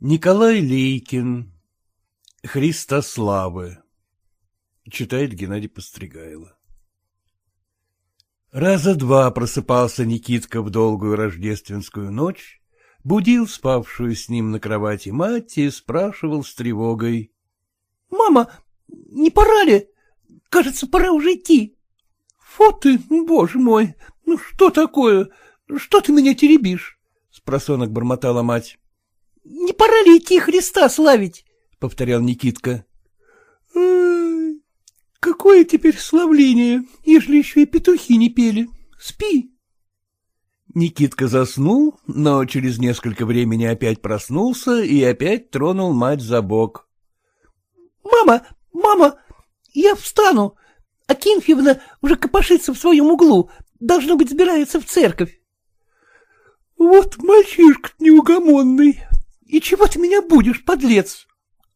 Николай Лейкин. Христославы. Читает Геннадий Постригайло. Раза два просыпался Никитка в долгую рождественскую ночь, будил спавшую с ним на кровати мать и спрашивал с тревогой. — Мама, не пора ли? Кажется, пора уже идти. — Фу ты, боже мой, ну что такое? Что ты меня теребишь? — спросонок бормотала мать. — Не пора ли идти Христа славить? — повторял Никитка. — Какое теперь славление, ежели еще и петухи не пели. Спи. Никитка заснул, но через несколько времени опять проснулся и опять тронул мать за бок. — Мама, мама, я встану. Акинфьевна уже копошится в своем углу, должно быть, собирается в церковь. — Вот мальчишка неугомонный, и чего ты меня будешь, подлец?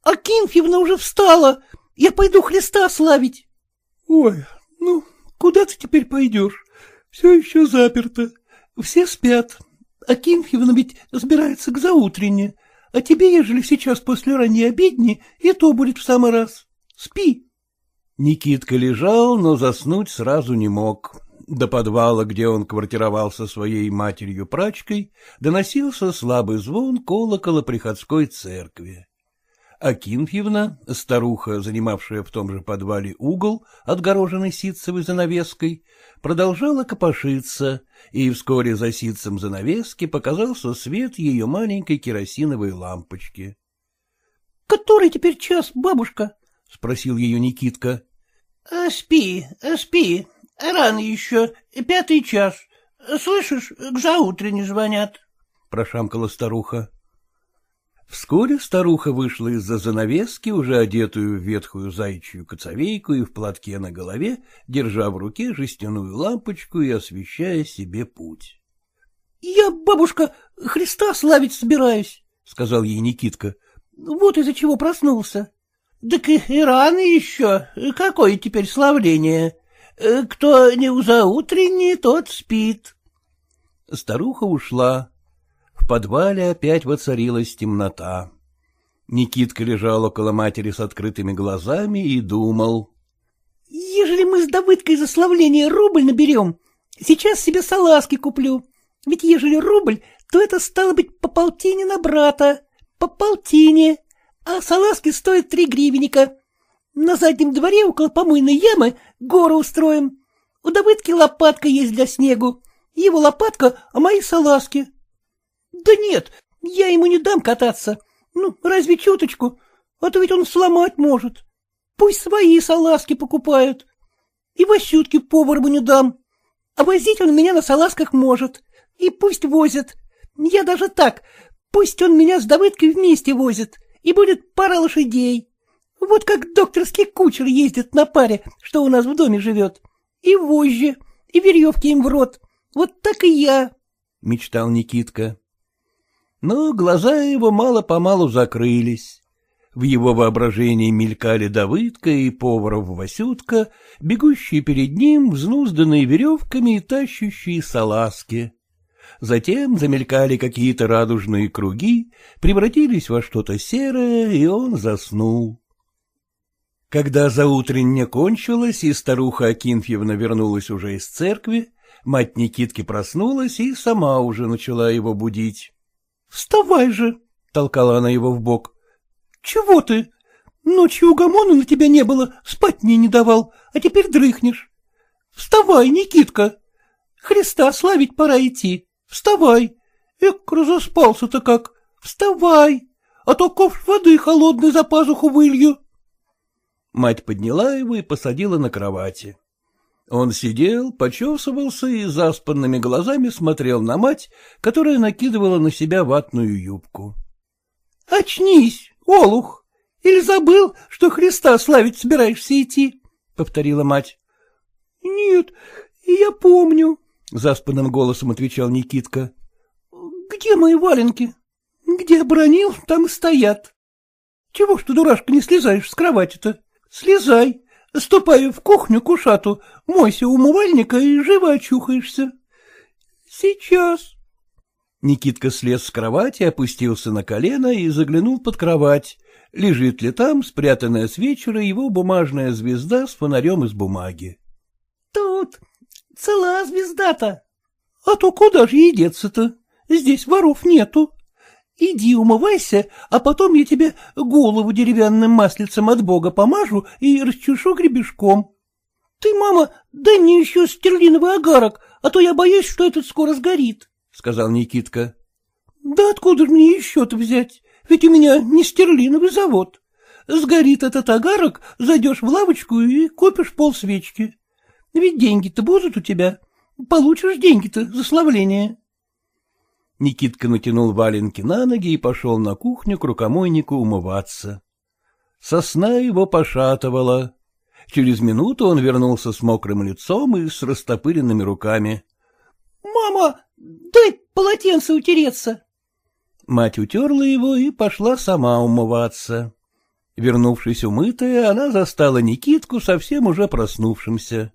Акинфьевна уже встала. Я пойду Христа славить. Ой, ну, куда ты теперь пойдешь? Все еще заперто. Все спят. Акинфьевна ведь собирается к заутренне. А тебе, ежели сейчас после ранней обедни, и то будет в самый раз. Спи. Никитка лежал, но заснуть сразу не мог. До подвала, где он квартировал со своей матерью-прачкой, доносился слабый звон колокола приходской церкви. Акинфьевна, старуха, занимавшая в том же подвале угол, отгороженный ситцевой занавеской, продолжала копошиться, и вскоре за ситцем занавески показался свет ее маленькой керосиновой лампочки. — Который теперь час, бабушка? — спросил ее Никитка. — Спи, спи, Рано еще, пятый час. Слышишь, к заутрене звонят, — прошамкала старуха. Вскоре старуха вышла из-за занавески, уже одетую в ветхую зайчью коцовейку и в платке на голове, держа в руке жестяную лампочку и освещая себе путь. — Я, бабушка, Христа славить собираюсь, — сказал ей Никитка. — Вот из-за чего проснулся. — Так и рано еще. Какое теперь славление? Э, кто не узаутренний, тот спит. Старуха ушла. В подвале опять воцарилась темнота. Никитка лежал около матери с открытыми глазами и думал. — Ежели мы с Давыдкой за славление рубль наберем, сейчас себе салазки куплю. Ведь ежели рубль, то это стало быть по полтине на брата, по полтине, а салазки стоят три гривенника. На заднем дворе около помойной ямы гору устроим. У Давыдки лопатка есть для снегу. Его лопатка, а мои салазки. Да нет, я ему не дам кататься. Ну, разве чуточку? А то ведь он сломать может. Пусть свои салазки покупают. И Васютке повару не дам. А возить он меня на салазках может. И пусть возят. Я даже так. Пусть он меня с Давыдкой вместе возит. И будет пара лошадей. Вот как докторский кучер ездит на паре, что у нас в доме живет. И вожжи, и веревки им в рот. Вот так и я, — мечтал Никитка. Но глаза его мало-помалу закрылись. В его воображении мелькали Давыдка и поваров Васютка, бегущие перед ним, взнузданные веревками и тащущие салазки. Затем замелькали какие-то радужные круги, превратились во что-то серое, и он заснул. Когда заутренне кончилось, и старуха Акинфьевна вернулась уже из церкви, мать Никитки проснулась и сама уже начала его будить. — Вставай же! — толкала она его в бок. — Чего ты? Ночью угомона на тебя не было, спать мне не давал, а теперь дрыхнешь. Вставай, Никитка! Христа славить пора идти. Вставай! Эк, разоспался-то как! Вставай! А то ковш воды холодной за пазуху вылью. Мать подняла его и посадила на кровати. Он сидел, почесывался и заспанными глазами смотрел на мать, которая накидывала на себя ватную юбку. — Очнись, олух! Или забыл, что Христа славить собираешься идти? — повторила мать. — Нет, я помню, — заспанным голосом отвечал Никитка. — Где мои валенки? Где обронил, там и стоят. Чего ж ты, дурашка, не слезаешь с кровати-то? Слезай, ступай в кухню к ушату, мойся умывальника и живо очухаешься. Сейчас. Никитка слез с кровати, опустился на колено и заглянул под кровать. Лежит ли там, спрятанная с вечера, его бумажная звезда с фонарем из бумаги. — Тут цела звезда-то. — А то куда же ей деться-то? Здесь воров нету. Иди умывайся, а потом я тебе голову деревянным маслицем от бога помажу и расчешу гребешком. — Ты, мама, дай мне еще стерлиновый агарок, а то я боюсь, что этот скоро сгорит. — сказал Никитка. — Да откуда мне еще-то взять? Ведь у меня не стерлиновый завод. Сгорит этот агарок, зайдешь в лавочку и купишь полсвечки. Ведь деньги-то будут у тебя. Получишь деньги-то за славление. Никитка натянул валенки на ноги и пошел на кухню к рукомойнику умываться. Сосна его пошатывала. Через минуту он вернулся с мокрым лицом и с растопыренными руками. — Мама, Дай полотенце утереться. Мать утерла его и пошла сама умываться. Вернувшись умытая, она застала Никитку совсем уже проснувшимся.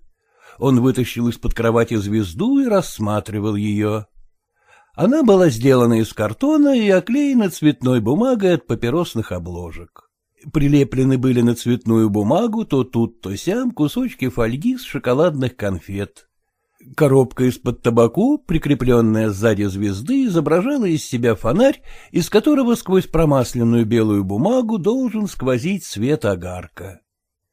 Он вытащил из-под кровати звезду и рассматривал ее. Она была сделана из картона и оклеена цветной бумагой от папиросных обложек. Прилеплены были на цветную бумагу то тут, то сям кусочки фольги с шоколадных конфет. Коробка из-под табаку, прикрепленная сзади звезды, изображала из себя фонарь, из которого сквозь промасленную белую бумагу должен сквозить свет огарка.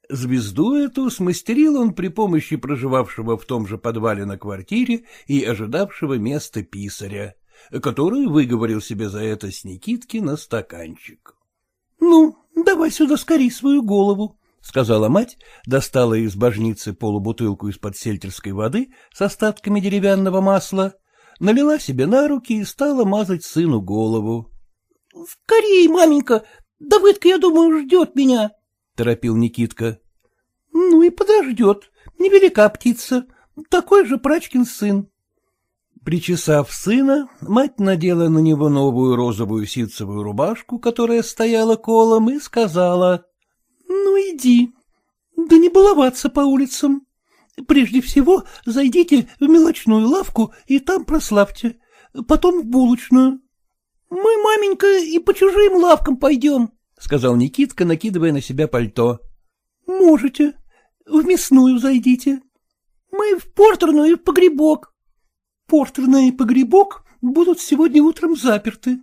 Звезду эту смастерил он при помощи проживавшего в том же подвале на квартире и ожидавшего места писаря, который выговорил себе за это с Никитки на стаканчик. — Ну, давай сюда скорей свою голову, — сказала мать, достала из божницы полубутылку из-под сельтерской воды с остатками деревянного масла, налила себе на руки и стала мазать сыну голову. — Скорей, маменька, Давыдка, я думаю, ждет меня, — торопил Никитка. — Ну и подождет, невелика птица, такой же прачкин сын. Причесав сына, мать надела на него новую розовую ситцевую рубашку, которая стояла колом, и сказала ну, иди. Да не баловаться по улицам. Прежде всего зайдите в мелочную лавку и там прославьте, потом в булочную. — Мы, маменька, и по чужим лавкам пойдем, — сказал Никитка, накидывая на себя пальто. — Можете. В мясную зайдите. Мы в портерную и в погребок. Портерная и погребок будут сегодня утром заперты.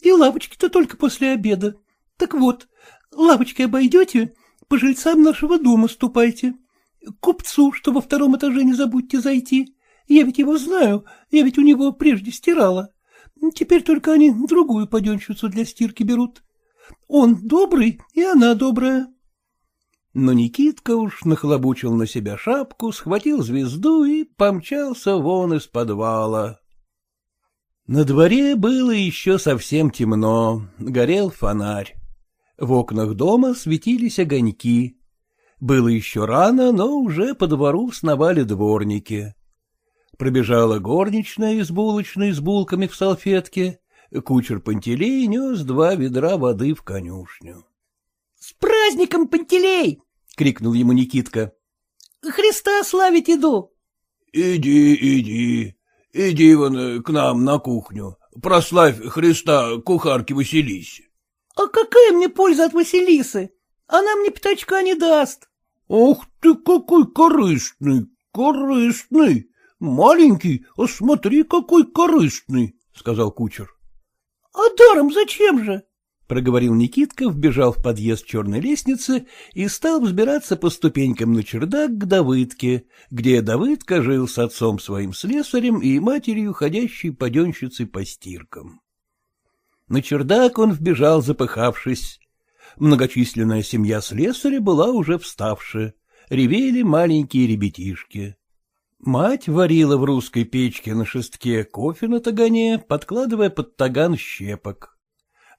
И лавочки-то только после обеда. Так вот, лавочкой обойдете, по жильцам нашего дома ступайте. К купцу, что во втором этаже не забудьте зайти. Я ведь его знаю, я ведь у него прежде стирала. Теперь только они другую паденщицу для стирки берут. Он добрый, и она добрая. Но Никитка уж нахлобучил на себя шапку, схватил звезду и помчался вон из подвала. На дворе было еще совсем темно, горел фонарь. В окнах дома светились огоньки. Было еще рано, но уже по двору сновали дворники. Пробежала горничная из булочной с булками в салфетке. Кучер Пантелей нес два ведра воды в конюшню. — С праздником, Пантелей! — крикнул ему Никитка. — Христа славить иду. — Иди, иди, иди вон к нам на кухню. Прославь Христа кухарке Василисе. А какая мне польза от Василисы? Она мне пятачка не даст. — Ох ты какой корыстный, корыстный! Маленький, а смотри, какой корыстный, — сказал кучер. — А даром зачем же? — проговорил Никитка, вбежал в подъезд черной лестницы и стал взбираться по ступенькам на чердак к Давыдке, где Давыдка жил с отцом своим слесарем и матерью, ходящей паденщицей по стиркам. На чердак он вбежал, запыхавшись. Многочисленная семья слесаря была уже вставшая. Ревели маленькие ребятишки. Мать варила в русской печке на шестке кофе на тагане, подкладывая под таган щепок.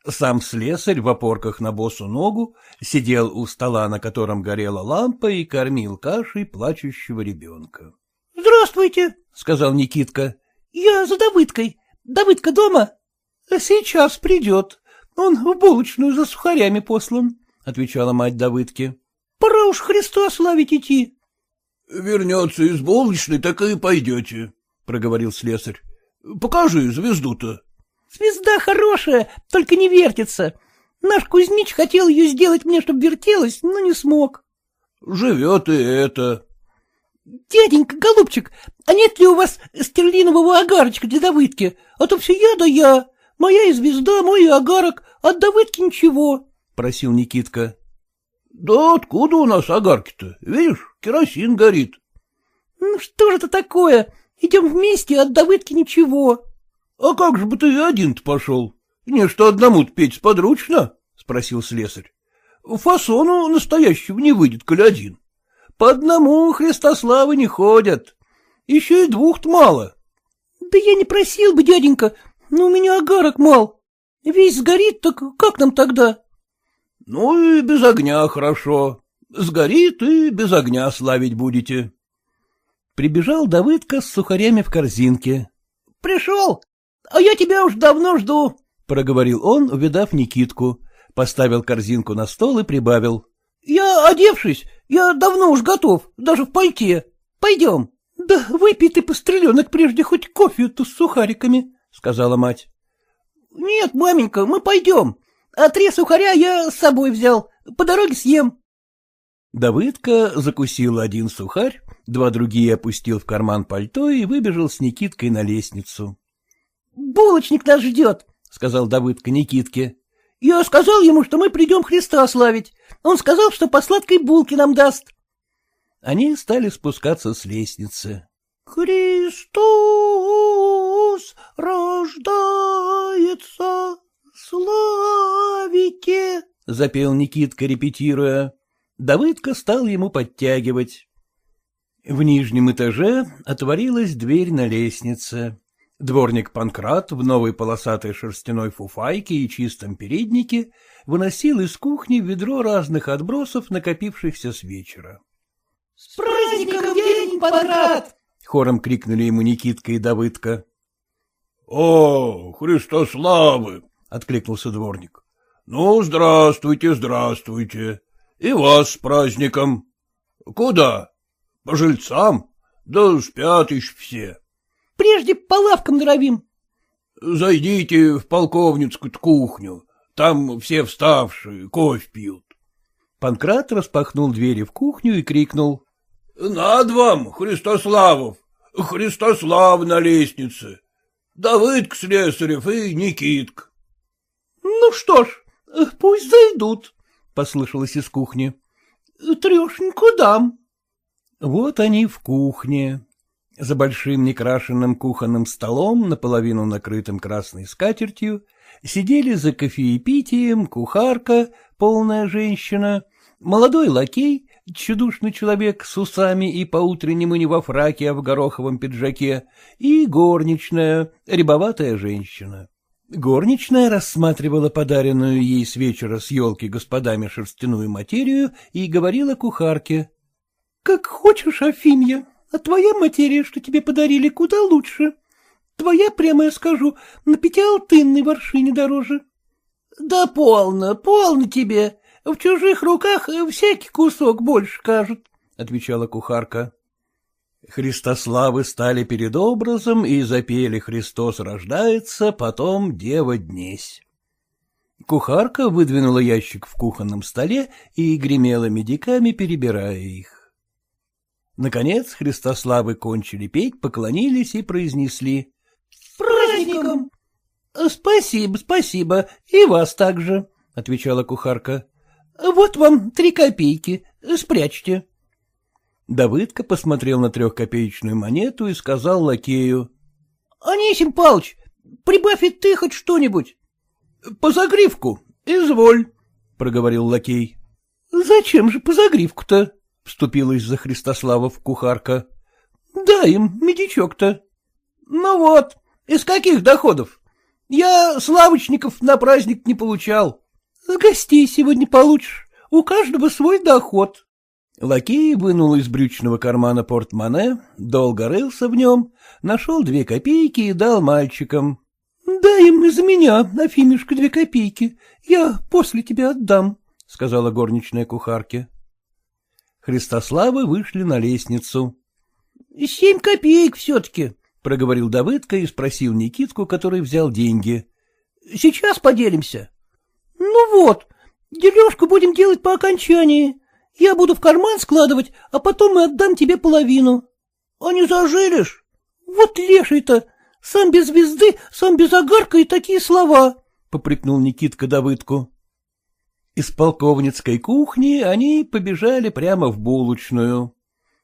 Сам слесарь в опорках на босу ногу сидел у стола, на котором горела лампа, и кормил кашей плачущего ребенка. — Здравствуйте, — сказал Никитка. — Я за Давыдкой. Давыдка дома? — Сейчас придет. Он в булочную за сухарями послан, — отвечала мать Давыдки. — Пора уж Христа славить идти. — Вернется из булочной, так и пойдете, — проговорил слесарь. — Покажи звезду-то. Звезда хорошая, только не вертится. Наш Кузьмич хотел ее сделать мне, чтобы вертелась, но не смог. — Живет и это. — Дяденька, голубчик, а нет ли у вас стерлинового агарочка для Давыдки? А то все я да я. Моя и звезда, мой и агарок, от Давыдки ничего, — просил Никитка. — Да откуда у нас агарки-то? Видишь, керосин горит. — Ну что же это такое? Идем вместе, а от Давыдки ничего. — А как же бы ты один-то пошел? Не что одному-то петь сподручно? — спросил слесарь. — Фасону настоящего не выйдет, коль один. По одному Христославы не ходят. Еще и двух-то мало. — Да я не просил бы, дяденька, но у меня огарок мал. Весь сгорит, так как нам тогда? — Ну и без огня хорошо. Сгорит и без огня славить будете. Прибежал Давыдка с сухарями в корзинке. — Пришел, а я тебя уж давно жду, — проговорил он, увидав Никитку. Поставил корзинку на стол и прибавил. — Я одевшись, я давно уж готов, даже в пальте. Пойдем. — Да выпей ты, постреленок, прежде хоть кофе-то с сухариками, — сказала мать. — Нет, маменька, мы пойдем. А три сухаря я с собой взял, по дороге съем. Давыдка закусил один сухарь, два другие опустил в карман пальто и выбежал с Никиткой на лестницу. — Булочник нас ждет, — сказал Давыдка Никитке. — Я сказал ему, что мы придем Христа славить. Он сказал, что по сладкой булке нам даст. Они стали спускаться с лестницы. — Христос рождается, славите! — запел Никитка, репетируя. Давыдка стал ему подтягивать. В нижнем этаже отворилась дверь на лестнице. Дворник Панкрат в новой полосатой шерстяной фуфайке и чистом переднике выносил из кухни ведро разных отбросов, накопившихся с вечера. — С праздником, день Панкрат! — хором крикнули ему Никитка и Давыдка. — О, Христославы! — откликнулся дворник. — Ну, здравствуйте, здравствуйте. И вас с праздником. Куда? По жильцам? Да спят еще все. Прежде по лавкам норовим. Зайдите в полковницкую кухню. Там все вставшие, кофе пьют. Панкрат распахнул двери в кухню и крикнул. — Над вам, Христославов! Христослав на лестнице! Давыдк Слесарев и Никитк. — Ну что ж, пусть зайдут, — послышалось из кухни. — Трешеньку дам. Вот они в кухне. За большим некрашенным кухонным столом, наполовину накрытым красной скатертью, сидели за кофеепитием кухарка, полная женщина, молодой лакей, тщедушный человек с усами и по-утреннему не во фраке, а в гороховом пиджаке, и горничная, рябоватая женщина. Горничная рассматривала подаренную ей с вечера с елки господами шерстяную материю и говорила кухарке. — Как хочешь, Афимья, а твоя материя, что тебе подарили, куда лучше. Твоя, прямо я скажу, на пятиалтынной воршине дороже. — Да полно, полно тебе. В чужих руках всякий кусок больше кажет, — отвечала кухарка. Христославы стали перед образом и запели «Христос рождается», потом «Дева днесь». Кухарка выдвинула ящик в кухонном столе и гремела медиками, перебирая их. Наконец Христославы кончили петь, поклонились и произнесли «С праздником!» «Спасибо, спасибо, и вас также», — отвечала кухарка. «Вот вам три копейки, спрячьте». Давыдка посмотрел на трехкопеечную монету и сказал лакею. — Анисим Палыч, прибавь и ты хоть что-нибудь. — По загривку, изволь, — проговорил лакей. — Зачем же по загривку-то? — вступилась за Христославов кухарка. — Дай им медичок-то. — Ну вот, из каких доходов? Я славочников на праздник не получал. — С гостей сегодня получишь. У каждого свой доход. Лакей вынул из брючного кармана портмоне, долго рылся в нем, нашел две копейки и дал мальчикам. — Дай им из меня, Афимюшка, две копейки, я после тебя отдам, — сказала горничная кухарке. Христославы вышли на лестницу. — Семь копеек все-таки, — проговорил Давыдка и спросил Никитку, который взял деньги. Сейчас поделимся. Ну вот, дележку будем делать по окончании. Я буду в карман складывать, а потом и отдам тебе половину. А не зажилишь? Вот леший-то, сам без звезды, сам без огарка и такие слова, — попрекнул Никитка Давыдку. Из полковницкой кухни они побежали прямо в булочную.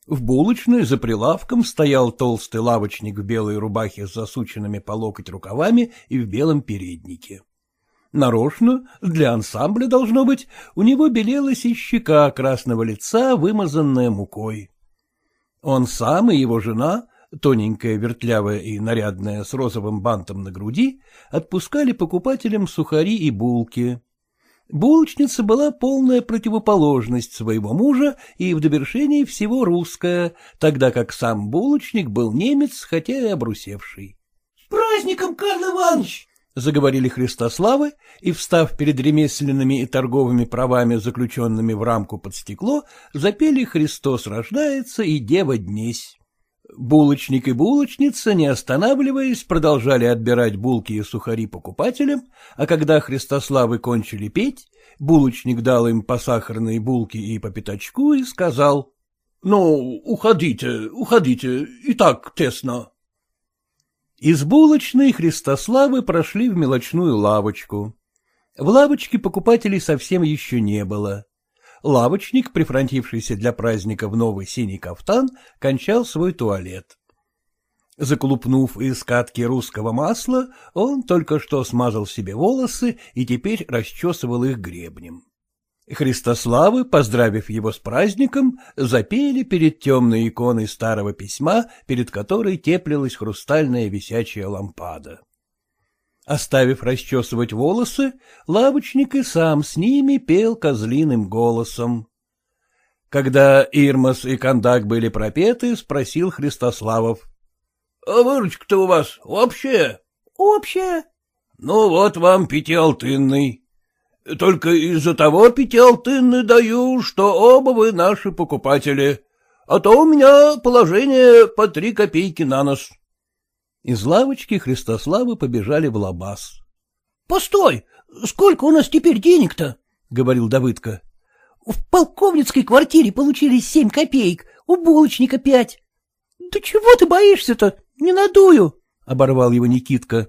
В булочной за прилавком стоял толстый лавочник в белой рубахе с засученными по локоть рукавами и в белом переднике. Нарочно, для ансамбля должно быть, у него белелась и щека красного лица, вымазанная мукой. Он сам и его жена, тоненькая, вертлявая и нарядная, с розовым бантом на груди, отпускали покупателям сухари и булки. Булочница была полная противоположность своего мужа и в довершении всего русская, тогда как сам булочник был немец, хотя и обрусевший. — С праздником, Карл Иванович! — заговорили Христославы, и, встав перед ремесленными и торговыми правами, заключенными в рамку под стекло, запели «Христос рождается» и «Дева днесь». Булочник и булочница, не останавливаясь, продолжали отбирать булки и сухари покупателям, а когда Христославы кончили петь, булочник дал им по сахарной булке и по пятачку и сказал, — Ну, уходите, уходите, и так тесно. Из булочной Христославы прошли в мелочную лавочку. В лавочке покупателей совсем еще не было лавочник, прифронтившийся для праздника в новый синий кафтан, кончал свой туалет. Заколупнув из катки русского масла, он только что смазал себе волосы и теперь расчесывал их гребнем. Христославы, поздравив его с праздником, запели перед темной иконой старого письма, перед которой теплилась хрустальная висячая лампада. Оставив расчесывать волосы, лавочник и сам с ними пел козлиным голосом. Когда Ирмас и Кондак были пропеты, спросил Христославов. — А выручка-то у вас общая? — Общая. — Ну вот вам пятиалтынный. Только из-за того пятиалтынный даю, что оба вы наши покупатели, а то у меня положение по три копейки на нос. Из лавочки Христославы побежали в лабаз. — Постой! Сколько у нас теперь денег-то? — говорил Давыдка. — В полковницкой квартире получили семь копеек, у булочника пять. — Да чего ты боишься-то? Не надую! — оборвал его Никитка.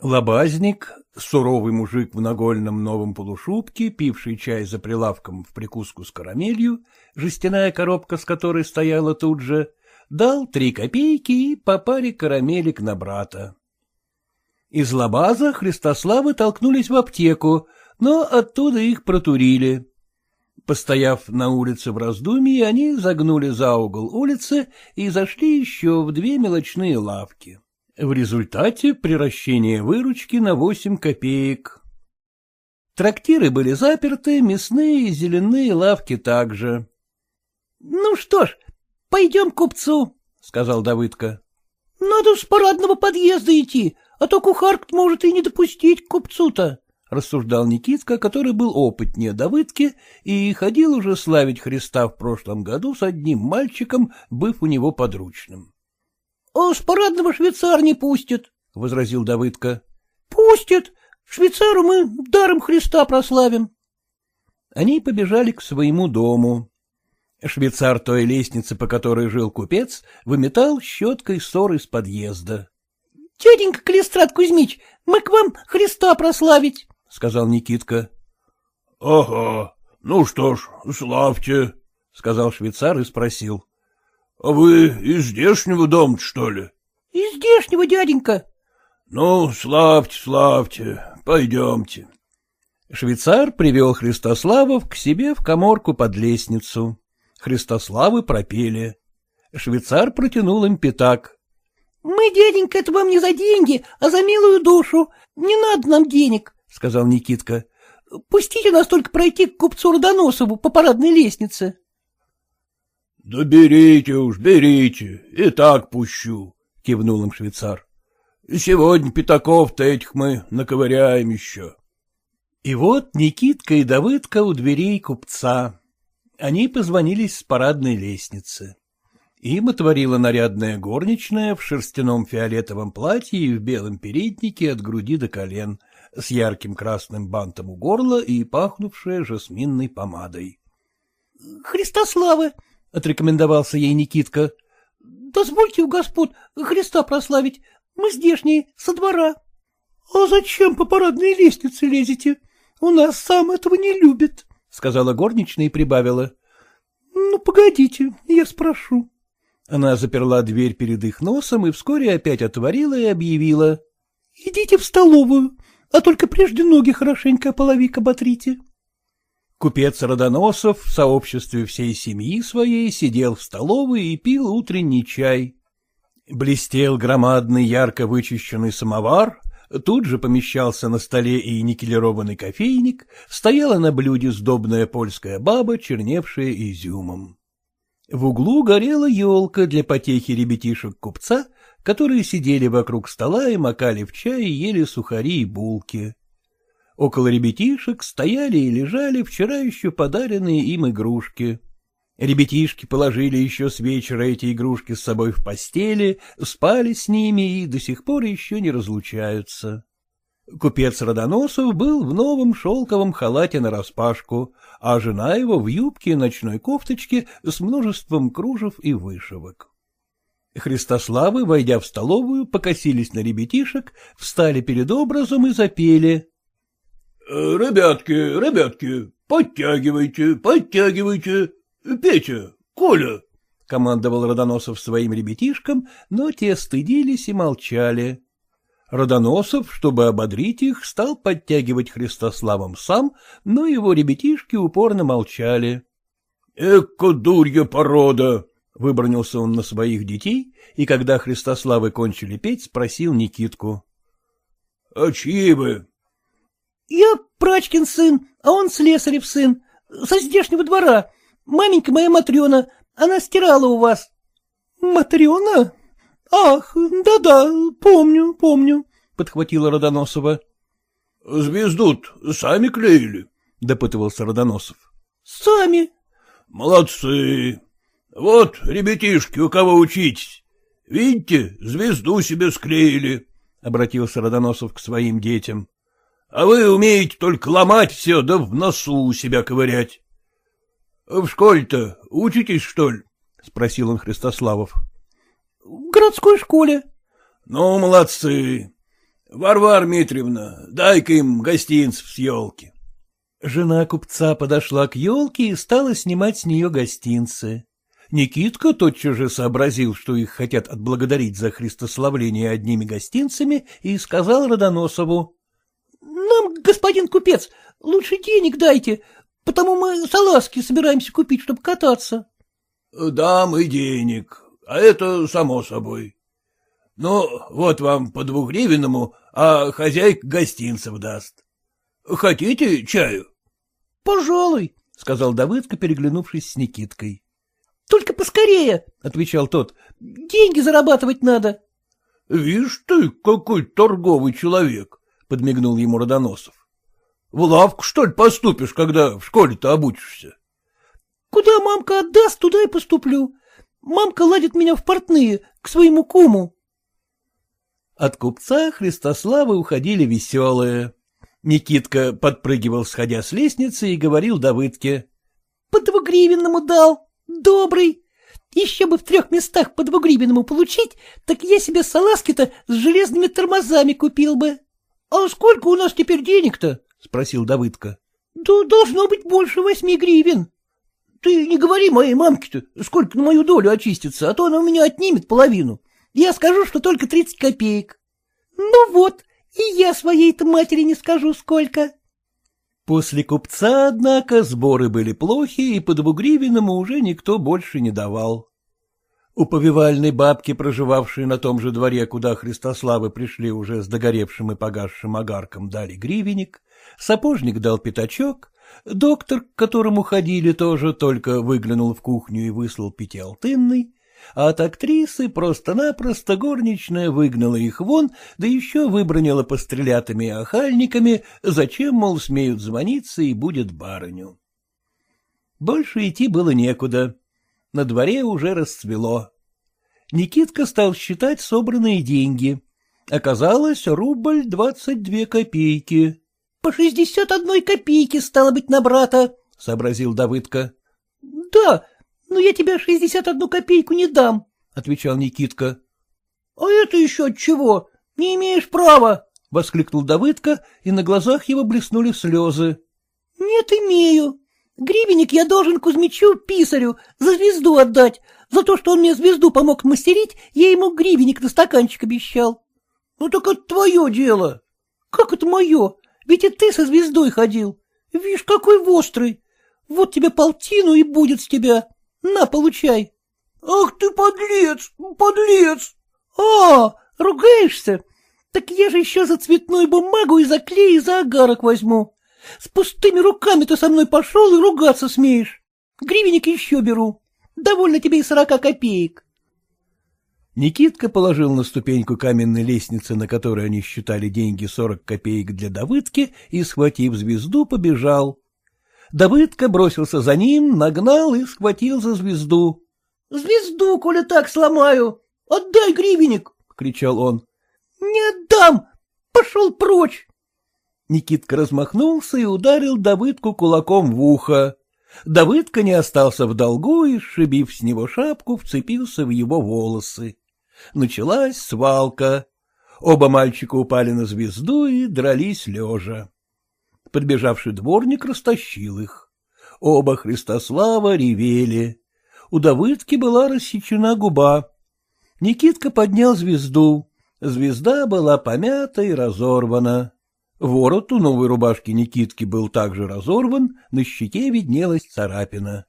Лобазник, суровый мужик в нагольном новом полушубке, пивший чай за прилавком в прикуску с карамелью, жестяная коробка с которой стояла тут же, дал три копейки и по паре на брата. Из лабаза Христославы толкнулись в аптеку, но оттуда их протурили. Постояв на улице в раздумье, они загнули за угол улицы и зашли еще в две мелочные лавки. В результате приращение выручки на восемь копеек. Трактиры были заперты, мясные и зеленые лавки также. — Ну что ж, — Пойдем к купцу, — сказал Давыдка. — Надо с парадного подъезда идти, а то кухарка может и не допустить к купцу-то, — рассуждал Никитка, который был опытнее Давыдки и ходил уже славить Христа в прошлом году с одним мальчиком, быв у него подручным. — с парадного швейцар не пустит, — возразил Давыдка. — Пустит. Швейцару мы даром Христа прославим. Они побежали к своему дому. Швейцар той лестницы, по которой жил купец, выметал щеткой ссор из подъезда. — Тетенька Калистрат Кузьмич, мы к вам Христа прославить, — сказал Никитка. — Ага, ну что ж, славьте, — сказал швейцар и спросил. — А вы из здешнего дома что ли? — Из здешнего, дяденька. — Ну, славьте, славьте, пойдемте. Швейцар привел Христославов к себе в коморку под лестницу. Христославы пропели. Швейцар протянул им пятак. — Мы, дяденька, это вам не за деньги, а за милую душу. Не надо нам денег, — сказал Никитка. — Пустите нас только пройти к купцу Родоносову по парадной лестнице. — Да берите уж, берите, и так пущу, — кивнул им швейцар. — Сегодня пятаков-то этих мы наковыряем еще. И вот Никитка и Давыдка у дверей купца. Они позвонились с парадной лестницы. Им отворила нарядная горничная в шерстяном фиолетовом платье и в белом переднике от груди до колен, с ярким красным бантом у горла и пахнувшая жасминной помадой. — Христославы! — отрекомендовался ей Никитка. — Дозвольте у господ Христа прославить. Мы здешние, со двора. — А зачем по парадной лестнице лезете? У нас сам этого не любит, — сказала горничная и прибавила. — Ну, погодите, я спрошу. Она заперла дверь перед их носом и вскоре опять отворила и объявила. — Идите в столовую, а только прежде ноги хорошенько половик оботрите. Купец Родоносов в сообществе всей семьи своей сидел в столовой и пил утренний чай. Блестел громадный ярко вычищенный самовар, тут же помещался на столе и никелированный кофейник, стояла на блюде сдобная польская баба, черневшая изюмом. В углу горела елка для потехи ребятишек купца, которые сидели вокруг стола и макали в чай и ели сухари и булки. Около ребятишек стояли и лежали вчера еще подаренные им игрушки. Ребятишки положили еще с вечера эти игрушки с собой в постели, спали с ними и до сих пор еще не разлучаются. Купец Родоносов был в новом шелковом халате нараспашку, а жена его в юбке и ночной кофточке с множеством кружев и вышивок. Христославы, войдя в столовую, покосились на ребятишек, встали перед образом и запели. — Ребятки, ребятки, подтягивайте, подтягивайте. Петя, Коля, — командовал Родоносов своим ребятишкам, но те стыдились и молчали. Родоносов, чтобы ободрить их, стал подтягивать Христославом сам, но его ребятишки упорно молчали. — Эка дурья порода! — выбронился он на своих детей, и когда Христославы кончили петь, спросил Никитку. — А чьи вы? — Я Прачкин сын, а он Слесарев сын, со здешнего двора. Маменька моя Матрена, она стирала у вас. — Матрена? Ах, да-да, помню, помню, — подхватила Родоносова. — Звезду сами клеили? — допытывался Родоносов. — Сами. — Молодцы. Вот, ребятишки, у кого учитесь. Видите, звезду себе склеили, — обратился Родоносов к своим детям. — А вы умеете только ломать все, да в носу у себя ковырять. — В школе-то учитесь, что ли? — спросил он Христославов. В городской школе. — Ну, молодцы. Варвара Дмитриевна, дай-ка им гостинцев с елки. Жена купца подошла к елке и стала снимать с нее гостинцы. Никитка тотчас же сообразил, что их хотят отблагодарить за христославление одними гостинцами, и сказал Родоносову. — Нам, господин купец, лучше денег дайте, потому мы салазки собираемся купить, чтобы кататься. — Дам и денег, а это само собой. Ну, вот вам по двухгривенному, а хозяйка гостинцев даст. Хотите чаю? — Пожалуй, — сказал Давыдка, переглянувшись с Никиткой. — Только поскорее, — отвечал тот, — деньги зарабатывать надо. — Вишь ты, какой торговый человек, — подмигнул ему Родоносов. — В лавку, что ли, поступишь, когда в школе-то обучишься? — Куда мамка отдаст, туда и поступлю. Мамка ладит меня в портные, к своему куму. От купца Христославы уходили веселые. Никитка подпрыгивал, сходя с лестницы, и говорил Давыдке. — По двугривенному дал. Добрый. Еще бы в трех местах по двугривенному получить, так я себе салазки-то с железными тормозами купил бы. — А сколько у нас теперь денег-то? — спросил Давыдка. — Да должно быть больше восьми гривен. Ты не говори моей мамке-то, сколько на мою долю очистится, а то она у меня отнимет половину. Я скажу, что только тридцать копеек. Ну вот, и я своей-то матери не скажу, сколько. После купца, однако, сборы были плохи, и по двугривенному уже никто больше не давал. У повивальной бабки, проживавшей на том же дворе, куда Христославы пришли уже с догоревшим и погасшим огарком, дали гривенник, сапожник дал пятачок, Доктор, к которому ходили тоже, только выглянул в кухню и выслал пятиалтынный, а от актрисы просто-напросто горничная выгнала их вон, да еще выбронила пострелятыми охальниками, зачем, мол, смеют звониться и будет барыню. Больше идти было некуда. На дворе уже расцвело. Никитка стал считать собранные деньги. Оказалось, рубль двадцать две копейки. — По шестьдесят одной копейки, стало быть, на брата, — сообразил Давыдка. — Да, но я тебе шестьдесят одну копейку не дам, — отвечал Никитка. — А это еще от чего? Не имеешь права, — воскликнул Давыдка, и на глазах его блеснули слезы. — Нет, имею. Гривенник я должен Кузьмичу Писарю за звезду отдать. За то, что он мне звезду помог мастерить, я ему гривенник на стаканчик обещал. — Ну так это твое дело. — Как это мое? Ведь и ты со звездой ходил. Видишь, какой вострый. Вот тебе полтину и будет с тебя. На, получай. — Ах ты, подлец, подлец! — А, ругаешься? Так я же еще за цветную бумагу и за клей и за агарок возьму. С пустыми руками ты со мной пошел и ругаться смеешь. Гривенник еще беру. Довольно тебе и сорока копеек. Никитка положил на ступеньку каменной лестницы, на которой они считали деньги сорок копеек для Давыдки, и, схватив звезду, побежал. Давыдка бросился за ним, нагнал и схватил за звезду. — Звезду, коли так сломаю! Отдай гривенник! — кричал он. — Не отдам! Пошел прочь! Никитка размахнулся и ударил Давыдку кулаком в ухо. Давыдка не остался в долгу и, сшибив с него шапку, вцепился в его волосы. Началась свалка. Оба мальчика упали на звезду и дрались лежа. Подбежавший дворник растащил их. Оба Христослава ревели. У Давыдки была рассечена губа. Никитка поднял звезду. Звезда была помята и разорвана. Ворот у новой рубашки Никитки был также разорван, на щеке виднелась царапина.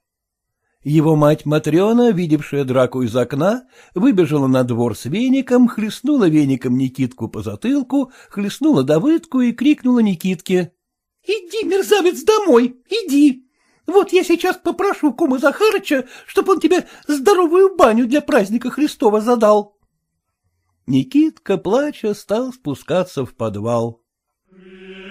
Его мать Матрена, видевшая драку из окна, выбежала на двор с веником, хлестнула веником Никитку по затылку, хлестнула Давыдку и крикнула Никитке. — Иди, мерзавец, домой, иди! Вот я сейчас попрошу кума Захарыча, чтобы он тебе здоровую баню для праздника Христова задал. Никитка, плача, стал спускаться в подвал. Yeah.